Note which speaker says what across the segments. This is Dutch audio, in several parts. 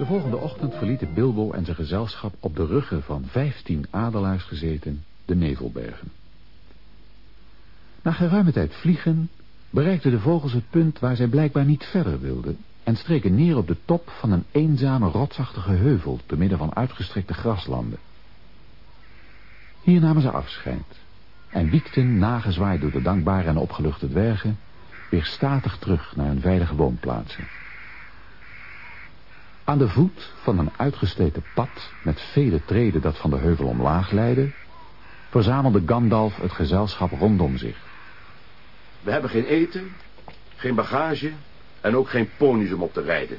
Speaker 1: De volgende ochtend verlieten Bilbo en zijn gezelschap op de ruggen van vijftien adelaars gezeten de Nevelbergen. Na geruime tijd vliegen bereikten de vogels het punt waar zij blijkbaar niet verder wilden en streken neer op de top van een eenzame rotsachtige heuvel te midden van uitgestrekte graslanden. Hier namen ze afscheid en wiekten, nagezwaaid door de dankbare en opgeluchte dwergen, weer statig terug naar hun veilige woonplaatsen. Aan de voet van een uitgesleten pad met vele treden dat van de heuvel omlaag leidde, verzamelde Gandalf het gezelschap rondom zich.
Speaker 2: We hebben geen eten, geen bagage en ook geen ponies om op te rijden.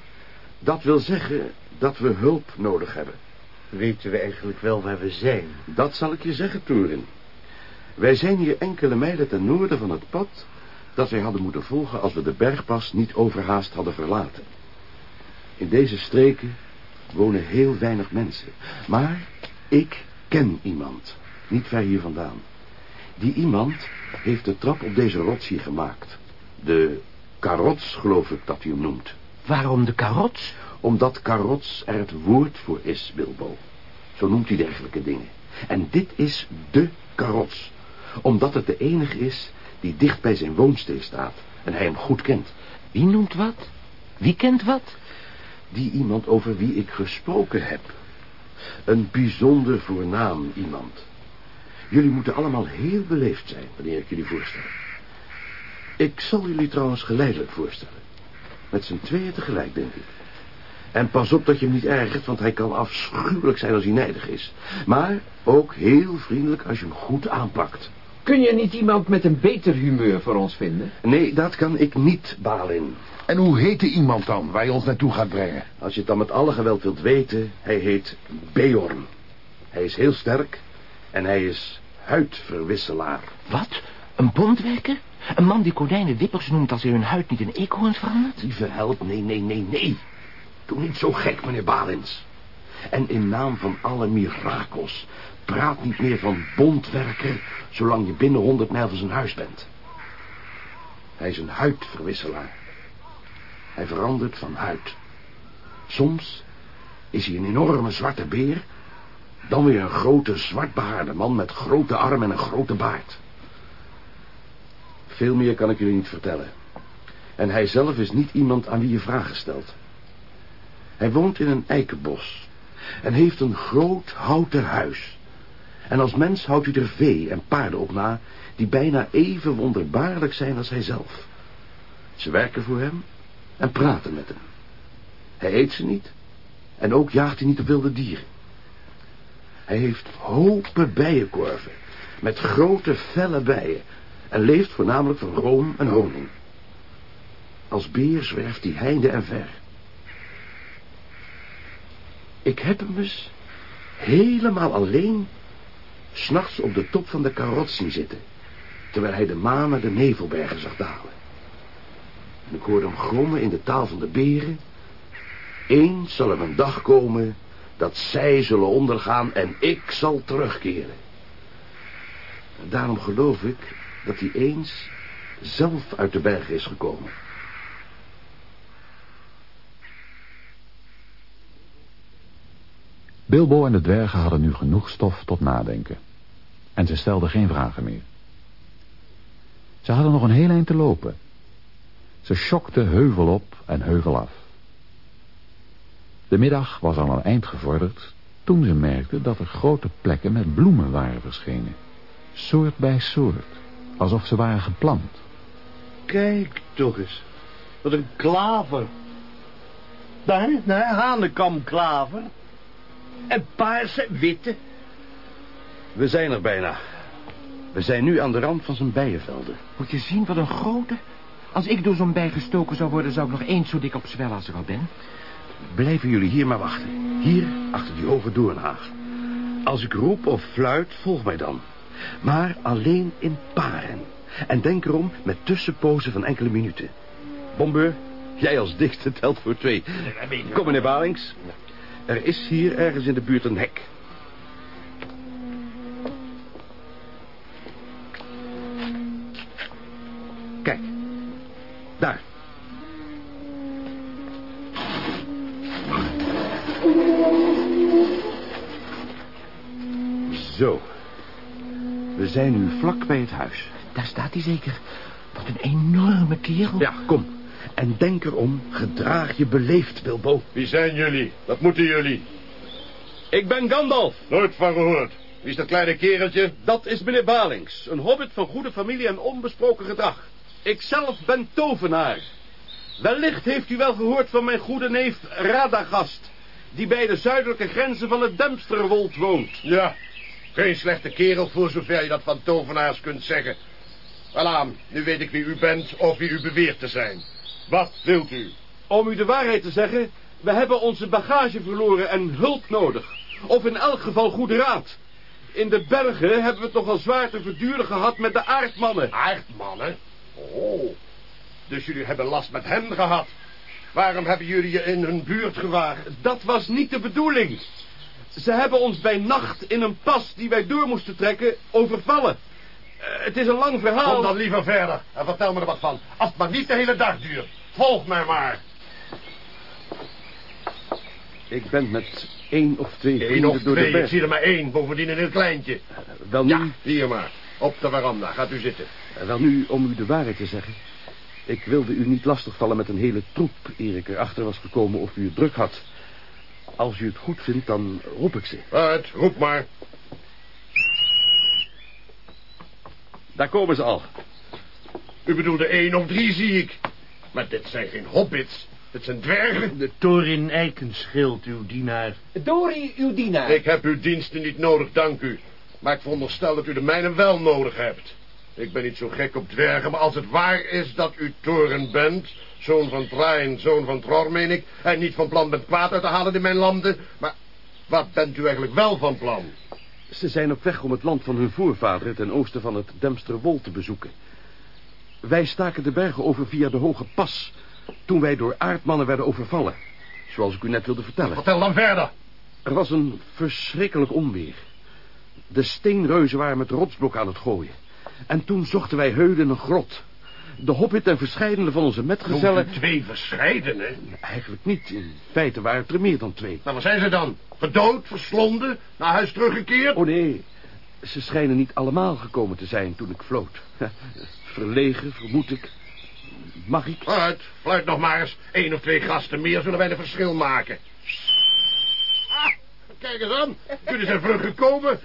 Speaker 2: Dat wil zeggen dat we hulp nodig hebben.
Speaker 3: Weten we eigenlijk wel waar we zijn?
Speaker 2: Dat zal ik je zeggen, Toerin. Wij zijn hier enkele mijlen ten noorden van het pad dat wij hadden moeten volgen als we de bergpas niet overhaast hadden verlaten. In deze streken wonen heel weinig mensen. Maar ik ken iemand, niet ver hier vandaan. Die iemand heeft de trap op deze rots hier gemaakt. De karots, geloof ik dat hij hem noemt.
Speaker 3: Waarom de karots?
Speaker 2: Omdat karots er het woord voor is, Bilbo. Zo noemt hij dergelijke dingen. En dit is de karots. Omdat het de enige is die dicht bij zijn woonstee staat. En hij hem goed kent.
Speaker 3: Wie noemt wat? Wie kent wat?
Speaker 2: Die iemand over wie ik gesproken heb. Een bijzonder voornaam iemand. Jullie moeten allemaal heel beleefd zijn wanneer ik jullie voorstel. Ik zal jullie trouwens geleidelijk voorstellen. Met z'n tweeën tegelijk, denk ik. En pas op dat je hem niet ergert, want hij kan afschuwelijk zijn als hij nijdig is. Maar ook heel vriendelijk als je hem goed aanpakt.
Speaker 3: Kun je niet iemand met een beter humeur voor ons vinden?
Speaker 2: Nee, dat kan ik niet, Balin.
Speaker 4: En hoe heet die iemand dan, waar je ons naartoe gaat brengen?
Speaker 2: Als je het dan met alle geweld wilt weten, hij heet Beorn. Hij is heel sterk en hij is huidverwisselaar.
Speaker 3: Wat? Een bondwerker? Een man die konijnen wippers noemt als hij hun huid niet in eekhoorns verandert?
Speaker 2: Lieve held, nee, nee, nee, nee. Doe niet zo gek, meneer Balins. En in naam van alle mirakels, praat niet meer van bondwerker... zolang je binnen honderd mijl van zijn huis bent. Hij is een huidverwisselaar. Hij verandert van huid. Soms is hij een enorme zwarte beer... dan weer een grote zwartbehaarde man met grote armen en een grote baard. Veel meer kan ik jullie niet vertellen. En hij zelf is niet iemand aan wie je vragen stelt. Hij woont in een eikenbos en heeft een groot houten huis. En als mens houdt hij er vee en paarden op na... die bijna even wonderbaarlijk zijn als hij zelf. Ze werken voor hem en praten met hem. Hij eet ze niet en ook jaagt hij niet op wilde dieren. Hij heeft hopen bijenkorven met grote felle bijen... en leeft voornamelijk van room en honing. Als beer zwerft hij heinde en ver... Ik heb hem eens helemaal alleen s'nachts op de top van de karot zien zitten, terwijl hij de naar de nevelbergen zag dalen. En ik hoorde hem grommen in de taal van de beren. Eens zal er een dag komen dat zij zullen ondergaan en ik zal terugkeren. En daarom geloof ik dat hij eens zelf uit de bergen is gekomen.
Speaker 1: Bilbo en de dwergen hadden nu genoeg stof tot nadenken. En ze stelden geen vragen meer. Ze hadden nog een heel eind te lopen. Ze schokten heuvel op en heuvel af. De middag was al een eind gevorderd toen ze merkten dat er grote plekken met bloemen waren verschenen. Soort bij soort, alsof ze waren geplant.
Speaker 5: Kijk toch eens, wat een klaver. Daar, daar, hanekamklaver. En paarse, witte.
Speaker 2: We zijn er bijna. We zijn nu aan de rand van zijn bijenvelden.
Speaker 3: Moet je zien wat een grote. Als ik door zo'n bij gestoken zou worden, zou ik nog eens zo dik op zwellen als ik al ben.
Speaker 2: Blijven jullie hier maar wachten. Hier, achter die hoge doornhaag. Als ik roep of fluit, volg mij dan. Maar alleen in paren. En denk erom met tussenpozen van enkele minuten. Bombeur, jij als dichtste telt voor twee. Kom meneer Balings. Er is hier ergens in de buurt een hek. Kijk. Daar. Zo. We zijn nu vlak bij het huis.
Speaker 3: Daar staat hij zeker. Wat een enorme kerel.
Speaker 2: Ja, kom. En denk erom, gedraag je beleefd, Bilbo.
Speaker 6: Wie zijn jullie? Wat moeten jullie?
Speaker 7: Ik ben Gandalf.
Speaker 6: Nooit van gehoord. Wie is dat kleine kereltje?
Speaker 7: Dat is meneer Balings, een hobbit van goede familie en onbesproken gedrag. Ik zelf ben tovenaar. Wellicht heeft u wel gehoord van mijn goede neef Radagast, die bij de zuidelijke grenzen van het Dempsterwold woont.
Speaker 6: Ja, geen slechte kerel voor zover je dat van tovenaars kunt zeggen. Wel aan, nu weet ik wie u bent of wie u beweert te zijn. Wat wilt u?
Speaker 7: Om u de waarheid te zeggen, we hebben onze bagage verloren en hulp nodig. Of in elk geval goede raad. In de bergen hebben we het nogal zwaar te verduren gehad met de aardmannen.
Speaker 6: Aardmannen? Oh, dus jullie hebben last met hen gehad. Waarom hebben jullie je in hun buurt gewaagd?
Speaker 7: Dat was niet de bedoeling. Ze hebben ons bij nacht in een pas die wij door moesten trekken overvallen. Eh, het is een lang verhaal.
Speaker 6: Kom dan liever verder en vertel me er wat van. Als het maar niet de hele dag duurt. Volg mij maar.
Speaker 2: Ik ben met één of twee
Speaker 6: Eén
Speaker 2: vrienden
Speaker 6: of
Speaker 2: door
Speaker 6: twee,
Speaker 2: de
Speaker 6: ik
Speaker 2: berg.
Speaker 6: zie er maar één. Bovendien een heel kleintje.
Speaker 2: Wel nu,
Speaker 6: Ja, hier maar. Op de veranda. Gaat u zitten.
Speaker 2: wel nu, om u de waarheid te zeggen. Ik wilde u niet lastigvallen met een hele troep, eer ik erachter was gekomen of u het druk had. Als u het goed vindt, dan roep ik ze.
Speaker 6: Uit, roep maar.
Speaker 2: Daar komen ze al.
Speaker 6: U bedoelde één of drie, zie ik. Maar dit zijn geen hobbits. Dit zijn dwergen.
Speaker 5: De Thorin Eikenschild, uw dienaar.
Speaker 3: Dori, uw dienaar.
Speaker 6: Ik heb uw diensten niet nodig, dank u. Maar ik veronderstel dat u de mijne wel nodig hebt. Ik ben niet zo gek op dwergen, maar als het waar is dat u Thorin bent... zoon van Train, zoon van Tror, meen ik... en niet van plan bent kwaad uit te halen in mijn landen... maar wat bent u eigenlijk wel van plan?
Speaker 2: Ze zijn op weg om het land van hun voorvaderen ten oosten van het Demsterwold te bezoeken. Wij staken de bergen over via de Hoge Pas... toen wij door aardmannen werden overvallen. Zoals ik u net wilde vertellen.
Speaker 6: Vertel dan verder.
Speaker 2: Er was een verschrikkelijk onweer. De steenreuzen waren met rotsblok aan het gooien. En toen zochten wij heulen een grot. De hobbit en verscheidene van onze metgezellen...
Speaker 6: Noemt u twee verscheidene?
Speaker 2: Eigenlijk niet. In feite waren het er meer dan twee.
Speaker 6: Nou, waar zijn ze dan? Gedood, verslonden, naar huis teruggekeerd?
Speaker 2: Oh nee, ze schijnen niet allemaal gekomen te zijn toen ik floot. Verlegen, vermoed ik. Mag ik?
Speaker 6: Uit, fluit nog maar eens. Eén of twee gasten meer zullen wij een verschil maken. Kijk eens aan. Jullie zijn vlug gekomen.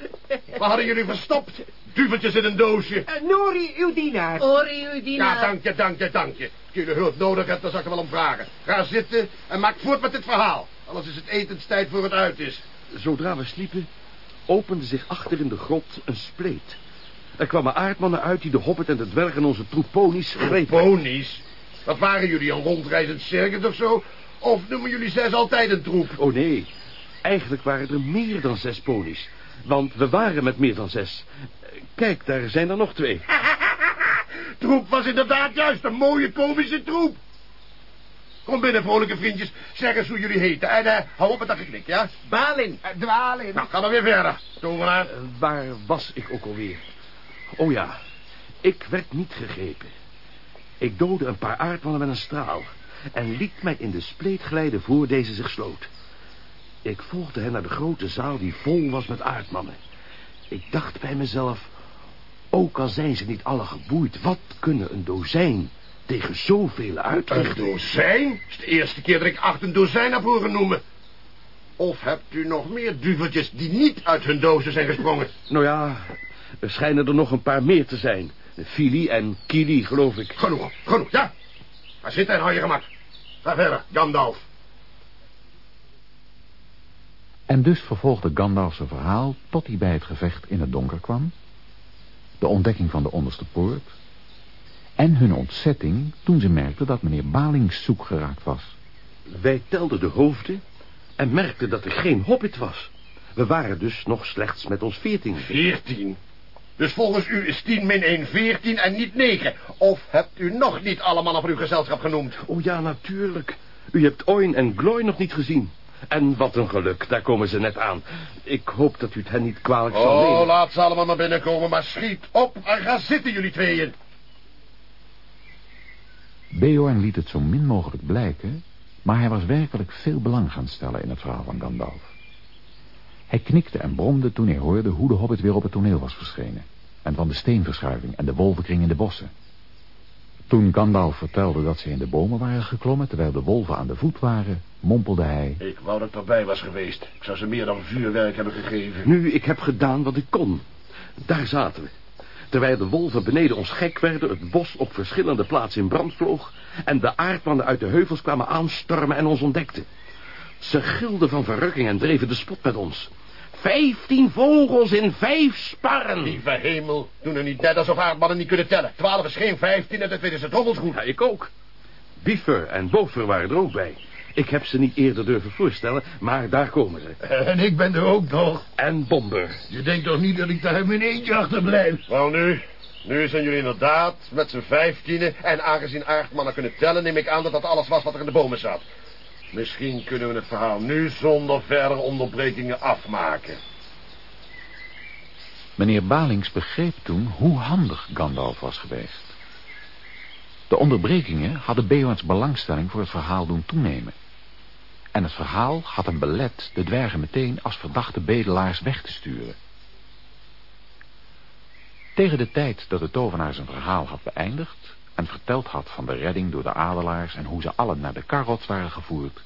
Speaker 6: Waar hadden jullie verstopt? Duveltjes in een doosje.
Speaker 3: Eh, Nori, uw dienaar.
Speaker 8: Ori, uw dienaar.
Speaker 6: Ja, dank je, dank je, dank je. Als jullie hulp nodig hebt, dan zal ik er wel om vragen. Ga zitten en maak voort met dit verhaal. Anders is het etenstijd voor het uit is.
Speaker 2: Zodra we sliepen, opende zich achter in de grot een spleet. Er kwamen aardmannen uit die de hobbit en de dwerg en onze troep ponies grepen.
Speaker 6: Ponies? Wat waren jullie, een rondreizend circus of zo? Of noemen jullie zes altijd een troep?
Speaker 2: Oh nee, eigenlijk waren er meer dan zes ponies. Want we waren met meer dan zes. Kijk, daar zijn er nog twee.
Speaker 6: Troep was inderdaad juist een mooie komische troep. Kom binnen, vrolijke vriendjes. Zeg eens hoe jullie heten. En eh, hou op met dat geknik, ja?
Speaker 3: Balin. Uh, Dwalin.
Speaker 6: Nou, ga maar weer verder. Tovenaar.
Speaker 2: Eh, waar was ik ook alweer? Oh ja, ik werd niet gegrepen. Ik doodde een paar aardmannen met een straal... en liet mij in de spleet glijden voor deze zich sloot. Ik volgde hen naar de grote zaal die vol was met aardmannen. Ik dacht bij mezelf... ook al zijn ze niet alle geboeid... wat kunnen een dozijn tegen zoveel
Speaker 6: Een
Speaker 2: uitrichten?
Speaker 6: dozijn? Het is de eerste keer dat ik acht een dozijn heb horen noemen. Of hebt u nog meer duveltjes die niet uit hun dozen zijn gesprongen?
Speaker 2: Nou ja, er schijnen er nog een paar meer te zijn. Fili en Kili, geloof ik.
Speaker 6: Genoeg, genoeg, ja. Ga zitten en hou je gemak. Ga verder, Gandalf.
Speaker 1: En dus vervolgde Gandalf zijn verhaal tot hij bij het gevecht in het donker kwam. De ontdekking van de onderste poort. En hun ontzetting toen ze merkten dat meneer Balings zoek geraakt was.
Speaker 2: Wij telden de hoofden en merkten dat er geen hobbit was. We waren dus nog slechts met ons veertien.
Speaker 6: Veertien. Dus volgens u is tien min één veertien en niet negen. Of hebt u nog niet alle mannen van uw gezelschap genoemd?
Speaker 2: Oh ja, natuurlijk. U hebt Oin en Gloy nog niet gezien. En wat een geluk, daar komen ze net aan. Ik hoop dat u het hen niet kwalijk zal
Speaker 6: Oh,
Speaker 2: nemen.
Speaker 6: laat ze allemaal maar binnenkomen, maar schiet op en ga zitten jullie tweeën.
Speaker 1: Beorn liet het zo min mogelijk blijken, maar hij was werkelijk veel belang gaan stellen in het verhaal van Gandalf. Hij knikte en bromde toen hij hoorde hoe de hobbit weer op het toneel was verschenen. En van de steenverschuiving en de wolvenkring in de bossen. Toen Gandalf vertelde dat ze in de bomen waren geklommen... terwijl de wolven aan de voet waren, mompelde hij...
Speaker 6: Ik wou dat ik erbij was geweest. Ik zou ze meer dan vuurwerk hebben gegeven.
Speaker 2: Nu, ik heb gedaan wat ik kon. Daar zaten we. Terwijl de wolven beneden ons gek werden... het bos op verschillende plaatsen in brand vloog... en de aardmannen uit de heuvels kwamen aanstormen en ons ontdekten. Ze gilden van verrukking en dreven de spot met ons. Vijftien vogels in vijf sparren.
Speaker 6: Lieve hemel, doen er niet net alsof aardmannen niet kunnen tellen. Twaalf is geen vijftien en dat weten ze drommels goed.
Speaker 2: Ja, ik ook. Biefer en Bofer waren er ook bij. Ik heb ze niet eerder durven voorstellen, maar daar komen ze.
Speaker 4: En ik ben er ook nog.
Speaker 2: En Bomber.
Speaker 4: Je denkt toch niet dat ik daar in mijn eentje achterblijf?
Speaker 6: Wel nu, nu zijn jullie inderdaad met z'n vijftienen... en aangezien aardmannen kunnen tellen... neem ik aan dat dat alles was wat er in de bomen zat. Misschien kunnen we het verhaal nu zonder verdere onderbrekingen afmaken.
Speaker 1: Meneer Balings begreep toen hoe handig Gandalf was geweest. De onderbrekingen hadden Beorns belangstelling voor het verhaal doen toenemen. En het verhaal had hem belet de dwergen meteen als verdachte bedelaars weg te sturen. Tegen de tijd dat de tovenaar zijn verhaal had beëindigd en verteld had van de redding door de adelaars en hoe ze allen naar de Karrots waren gevoerd,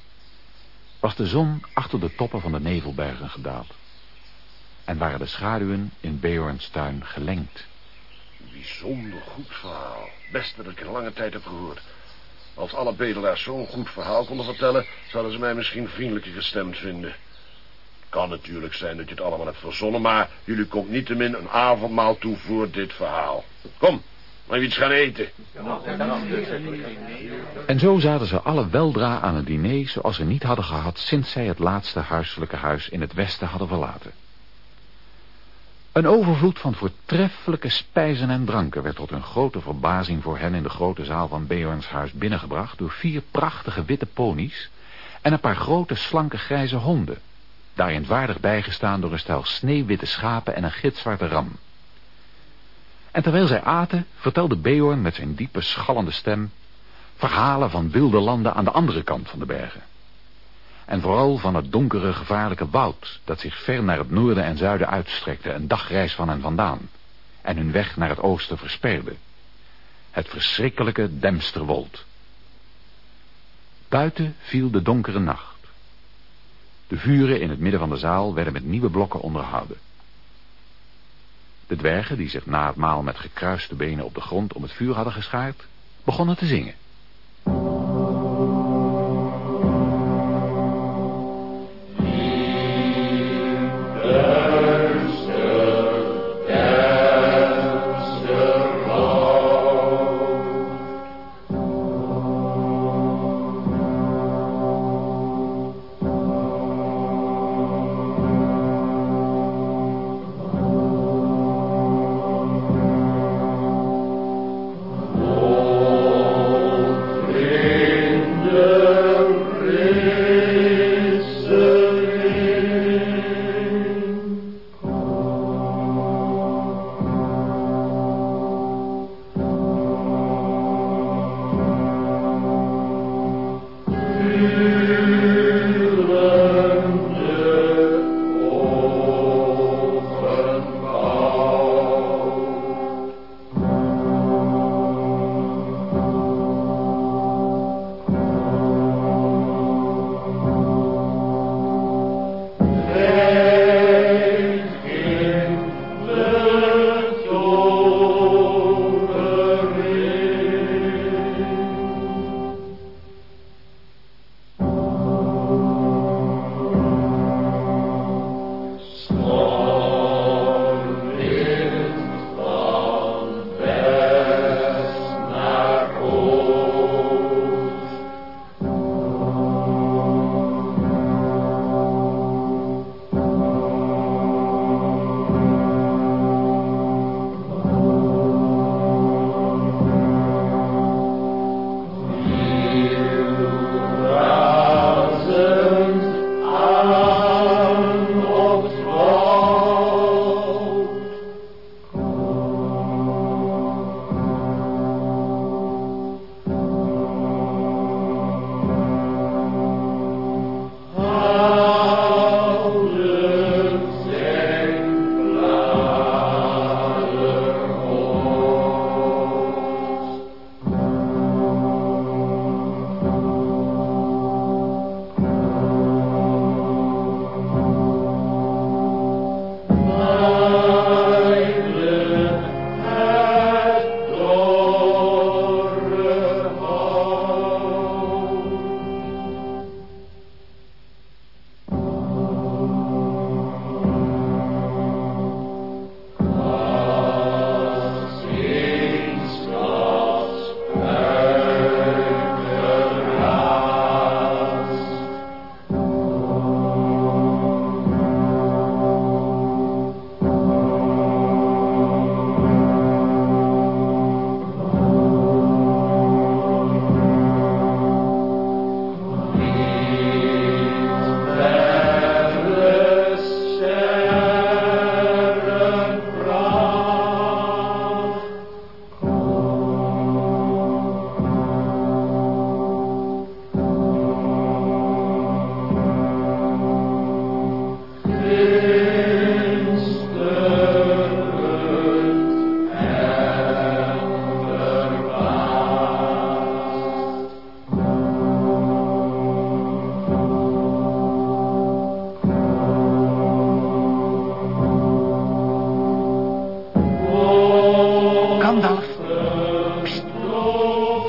Speaker 1: was de zon achter de toppen van de nevelbergen gedaald en waren de schaduwen in Beorns tuin gelengd.
Speaker 6: Bijzonder goed verhaal. Best dat ik in lange tijd heb gehoord. Als alle bedelaars zo'n goed verhaal konden vertellen... zouden ze mij misschien vriendelijker gestemd vinden. Kan natuurlijk zijn dat je het allemaal hebt verzonnen... maar jullie komt niettemin een avondmaal toe voor dit verhaal. Kom, maar iets gaan eten.
Speaker 1: En zo zaten ze alle weldra aan een diner zoals ze niet hadden gehad sinds zij het laatste huiselijke huis in het westen hadden verlaten. Een overvloed van voortreffelijke spijzen en dranken werd tot hun grote verbazing voor hen in de grote zaal van Beorns huis binnengebracht door vier prachtige witte ponies en een paar grote slanke grijze honden, daarin waardig bijgestaan door een stel sneeuwwitte schapen en een gitzwarte ram. En terwijl zij aten, vertelde Beorn met zijn diepe schallende stem verhalen van wilde landen aan de andere kant van de bergen. En vooral van het donkere, gevaarlijke woud... dat zich ver naar het noorden en zuiden uitstrekte... een dagreis van hen vandaan... en hun weg naar het oosten versperde. Het verschrikkelijke Demsterwold. Buiten viel de donkere nacht. De vuren in het midden van de zaal werden met nieuwe blokken onderhouden. De dwergen, die zich na het maal met gekruiste benen op de grond om het vuur hadden geschaard... begonnen te zingen.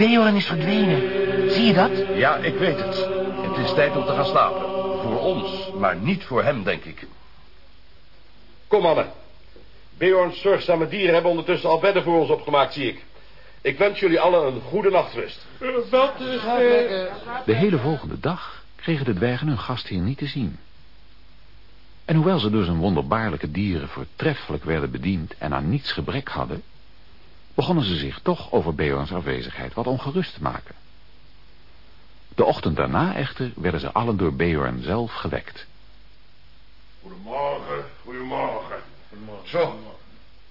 Speaker 3: Beorn is verdwenen. Zie je dat?
Speaker 2: Ja, ik weet het. Het is tijd om te gaan slapen. Voor ons, maar niet voor hem, denk ik.
Speaker 7: Kom, mannen. Beorns zorgzame dieren hebben ondertussen al bedden voor ons opgemaakt, zie ik. Ik wens jullie allen een goede nachtrust.
Speaker 1: De hele volgende dag kregen de dwergen hun gastheer niet te zien. En hoewel ze door zijn wonderbaarlijke dieren voortreffelijk werden bediend en aan niets gebrek hadden, begonnen ze zich toch over Beorns afwezigheid wat ongerust te maken. De ochtend daarna echter werden ze allen door Beorn zelf gewekt.
Speaker 6: Goedemorgen, goedemorgen. Zo,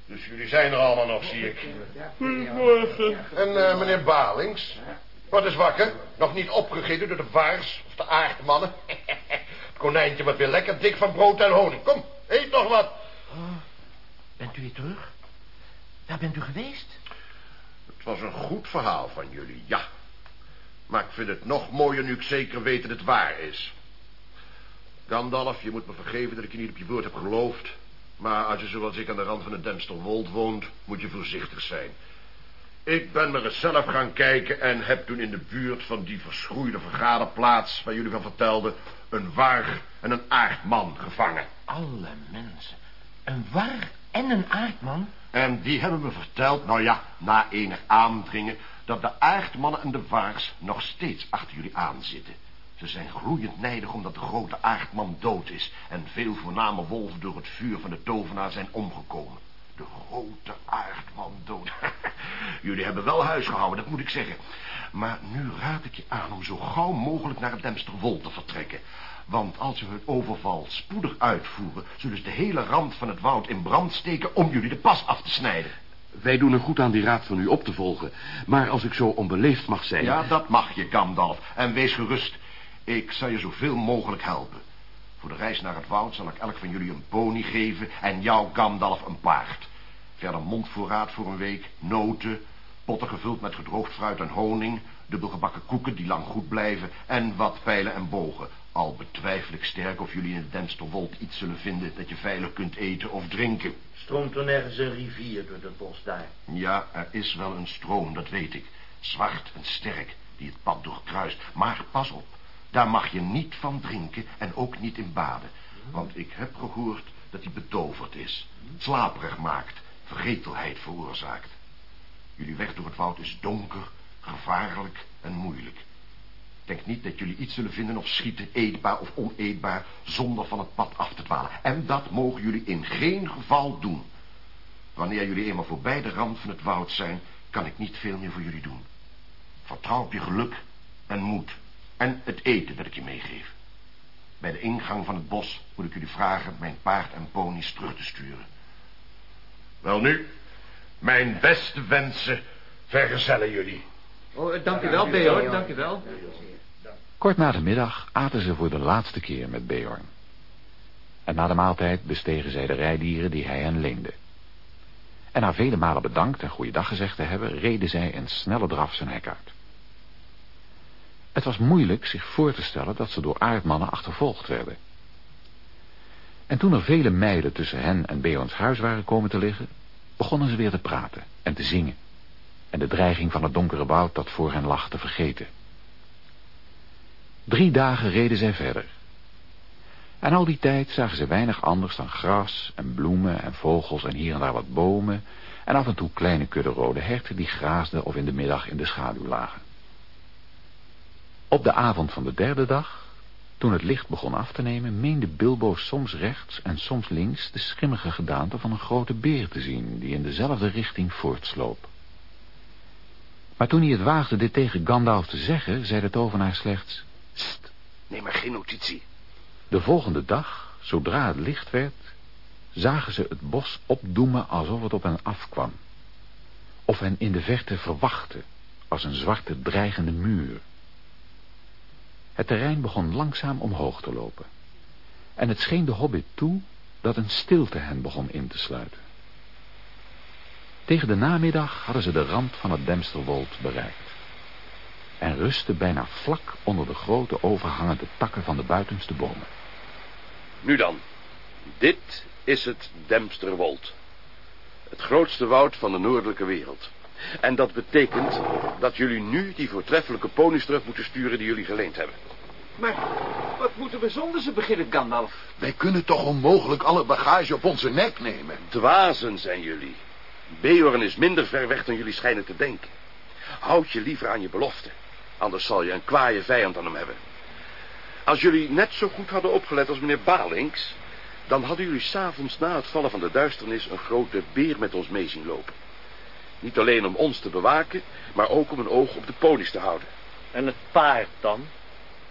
Speaker 6: dus jullie zijn er allemaal nog, zie ik. Goedemorgen. En eh, meneer Balings, wat is wakker? Nog niet opgegeten door de vaars of de aardmannen? Het konijntje wordt weer lekker dik van brood en honing. Kom, eet nog wat.
Speaker 3: Bent u weer terug? Waar bent u geweest?
Speaker 6: Het was een goed verhaal van jullie, ja. Maar ik vind het nog mooier nu ik zeker weet dat het waar is. Gandalf, je moet me vergeven dat ik je niet op je woord heb geloofd. Maar als je zoals ik aan de rand van het Demsterwold woont, moet je voorzichtig zijn. Ik ben maar eens zelf gaan kijken en heb toen in de buurt van die verschroeide vergaderplaats... waar jullie van vertelden, een warg en een aardman gevangen.
Speaker 3: Alle mensen. Een war en een aardman?
Speaker 6: En die hebben me verteld, nou ja, na enig aandringen... dat de aardmannen en de waars nog steeds achter jullie aanzitten. Ze zijn gloeiend nijdig omdat de grote aardman dood is... en veel voorname wolven door het vuur van de tovenaar zijn omgekomen. De grote aardman dood. jullie hebben wel huis gehouden, dat moet ik zeggen. Maar nu raad ik je aan om zo gauw mogelijk naar het Demsterwold te vertrekken. Want als we het overval spoedig uitvoeren... zullen ze de hele rand van het woud in brand steken om jullie de pas af te snijden.
Speaker 2: Wij doen er goed aan die raad van u op te volgen. Maar als ik zo onbeleefd mag zijn...
Speaker 6: Ja, dat mag je, Gandalf. En wees gerust. Ik zal je zoveel mogelijk helpen. Voor de reis naar het woud zal ik elk van jullie een pony geven... en jou, Gandalf, een paard. Verder mondvoorraad voor een week, noten... potten gevuld met gedroogd fruit en honing... dubbelgebakken koeken die lang goed blijven... en wat pijlen en bogen. Al betwijfel ik sterk of jullie in het Demsterwold iets zullen vinden... dat je veilig kunt eten of drinken.
Speaker 5: Stroomt er nergens een rivier door het bos daar?
Speaker 6: Ja, er is wel een stroom, dat weet ik. Zwart en sterk, die het pad doorkruist. Maar pas op, daar mag je niet van drinken en ook niet in baden. Want ik heb gehoord dat hij betoverd is. Slaperig maakt, vergetelheid veroorzaakt. Jullie weg door het woud is donker, gevaarlijk en moeilijk. Denk niet dat jullie iets zullen vinden of schieten, eetbaar of oneetbaar, zonder van het pad af te dwalen. En dat mogen jullie in geen geval doen. Wanneer jullie eenmaal voorbij de rand van het woud zijn, kan ik niet veel meer voor jullie doen. Vertrouw op je geluk en moed. En het eten dat ik je meegeef. Bij de ingang van het bos moet ik jullie vragen mijn paard en ponies terug te sturen. Wel nu, mijn beste wensen vergezellen jullie.
Speaker 3: Oh, dank u wel, Beorn, dank u wel.
Speaker 1: Kort na de middag aten ze voor de laatste keer met Beorn. En na de maaltijd bestegen zij de rijdieren die hij hen leende. En na vele malen bedankt en goeiedag gezegd te hebben, reden zij in snelle draf zijn hek uit. Het was moeilijk zich voor te stellen dat ze door aardmannen achtervolgd werden. En toen er vele mijlen tussen hen en Beorns huis waren komen te liggen, begonnen ze weer te praten en te zingen en de dreiging van het donkere woud dat voor hen lag te vergeten. Drie dagen reden zij verder. En al die tijd zagen ze weinig anders dan gras en bloemen en vogels en hier en daar wat bomen en af en toe kleine kudde rode herten die graasden of in de middag in de schaduw lagen. Op de avond van de derde dag, toen het licht begon af te nemen, meende Bilbo soms rechts en soms links de schimmige gedaante van een grote beer te zien die in dezelfde richting voortsloop. Maar toen hij het waagde dit tegen Gandalf te zeggen, zei de tovenaar slechts...
Speaker 2: Sst, neem maar geen notitie.
Speaker 1: De volgende dag, zodra het licht werd, zagen ze het bos opdoemen alsof het op hen afkwam. Of hen in de verte verwachtte, als een zwarte dreigende muur. Het terrein begon langzaam omhoog te lopen. En het scheen de hobbit toe dat een stilte hen begon in te sluiten. Tegen de namiddag hadden ze de rand van het Demsterwold bereikt. En rustten bijna vlak onder de grote overhangende takken van de buitenste bomen.
Speaker 2: Nu dan, dit is het Demsterwold. Het grootste woud van de noordelijke wereld. En dat betekent dat jullie nu die voortreffelijke ponies terug moeten sturen die jullie geleend hebben.
Speaker 3: Maar wat moeten we zonder ze beginnen, Gandalf?
Speaker 4: Wij kunnen toch onmogelijk alle bagage op onze nek nemen?
Speaker 2: Dwazen zijn jullie. Beorn is minder ver weg dan jullie schijnen te denken. Houd je liever aan je belofte. Anders zal je een kwaaie vijand aan hem hebben. Als jullie net zo goed hadden opgelet als meneer Balings... dan hadden jullie s'avonds na het vallen van de duisternis... een grote beer met ons mee zien lopen. Niet alleen om ons te bewaken... maar ook om een oog op de ponies te houden.
Speaker 5: En het paard dan?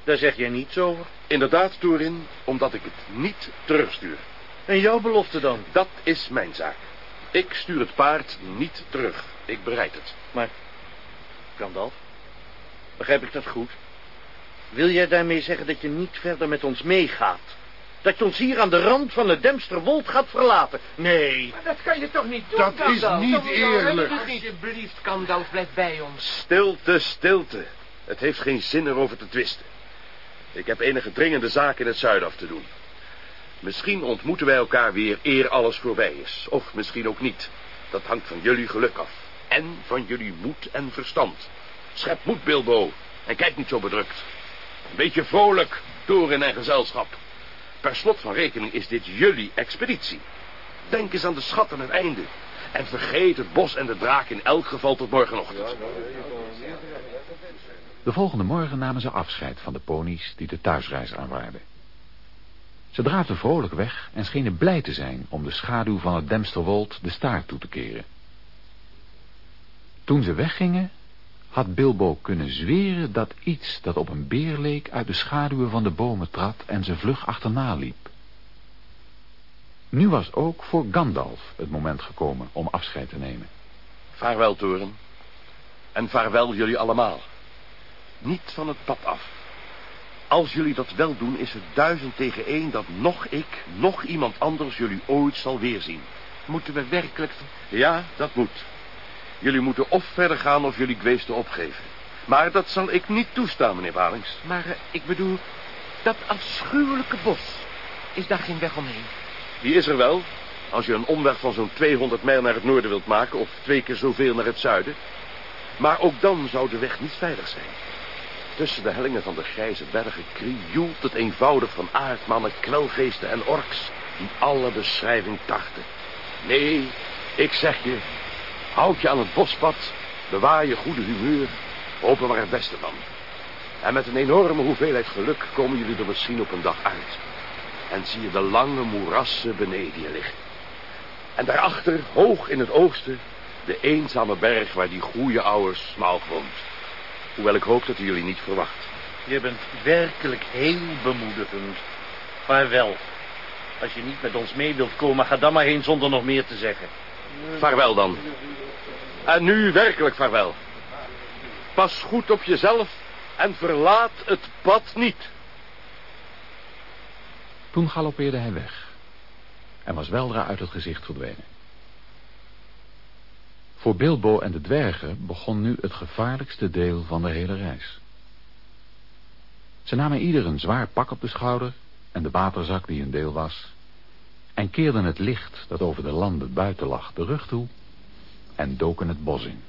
Speaker 5: Daar zeg jij niets over.
Speaker 2: Inderdaad, Torin, omdat ik het niet terugstuur.
Speaker 5: En jouw belofte dan?
Speaker 2: Dat is mijn zaak. Ik stuur het paard niet terug. Ik bereid het.
Speaker 5: Maar, Gandalf, begrijp ik dat goed? Wil jij daarmee zeggen dat je niet verder met ons meegaat? Dat je ons hier aan de rand van de Demsterwold gaat verlaten? Nee.
Speaker 3: Maar dat kan je toch niet doen,
Speaker 4: Dat is niet
Speaker 3: nou,
Speaker 4: eerlijk.
Speaker 3: Alsjeblieft, Gandalf, blijf bij ons.
Speaker 2: Stilte, stilte. Het heeft geen zin erover te twisten. Ik heb enige dringende zaken in het zuiden af te doen. Misschien ontmoeten wij elkaar weer eer alles voorbij is. Of misschien ook niet. Dat hangt van jullie geluk af. En van jullie moed en verstand. Schep moed, Bilbo. En kijk niet zo bedrukt. Een beetje vrolijk, toren en gezelschap. Per slot van rekening is dit jullie expeditie. Denk eens aan de schat aan het einde. En vergeet het bos en de draak in elk geval tot morgenochtend.
Speaker 1: De volgende morgen namen ze afscheid van de ponies die de thuisreis aanwaarden. Ze draafden vrolijk weg en schenen blij te zijn om de schaduw van het Demsterwold de staart toe te keren. Toen ze weggingen, had Bilbo kunnen zweren dat iets dat op een beer leek uit de schaduwen van de bomen trad en ze vlug achterna liep. Nu was ook voor Gandalf het moment gekomen om afscheid te nemen.
Speaker 2: Vaarwel, Toren. En vaarwel jullie allemaal. Niet van het pad af. Als jullie dat wel doen, is het duizend tegen één dat nog ik, nog iemand anders jullie ooit zal weerzien.
Speaker 3: Moeten we werkelijk...
Speaker 2: Ja, dat moet. Jullie moeten of verder gaan of jullie kweesten opgeven. Maar dat zal ik niet toestaan, meneer Balings.
Speaker 3: Maar eh, ik bedoel, dat afschuwelijke bos. Is daar geen weg omheen?
Speaker 2: Die is er wel, als je een omweg van zo'n 200 mijl naar het noorden wilt maken... of twee keer zoveel naar het zuiden. Maar ook dan zou de weg niet veilig zijn. Tussen de hellingen van de grijze bergen krioelt het eenvoudig van aardmannen, kwelgeesten en orks... die alle beschrijving tarten. Nee, ik zeg je, houd je aan het bospad, bewaar je goede humeur, hoop er maar het beste van. En met een enorme hoeveelheid geluk komen jullie er misschien op een dag uit. En zie je de lange moerassen beneden je liggen. En daarachter, hoog in het oosten, de eenzame berg waar die goeie oude Smaug woont. Hoewel ik hoop dat hij jullie niet verwacht.
Speaker 5: Je bent werkelijk heel bemoedigend. Vaarwel. Als je niet met ons mee wilt komen, ga dan maar heen zonder nog meer te zeggen.
Speaker 2: Vaarwel dan. En nu werkelijk vaarwel. Pas goed op jezelf en verlaat het pad niet.
Speaker 1: Toen galoppeerde hij weg en was weldra uit het gezicht verdwenen. Voor Bilbo en de dwergen begon nu het gevaarlijkste deel van de hele reis. Ze namen ieder een zwaar pak op de schouder en de waterzak die een deel was, en keerden het licht dat over de landen buiten lag de rug toe en doken het bos in.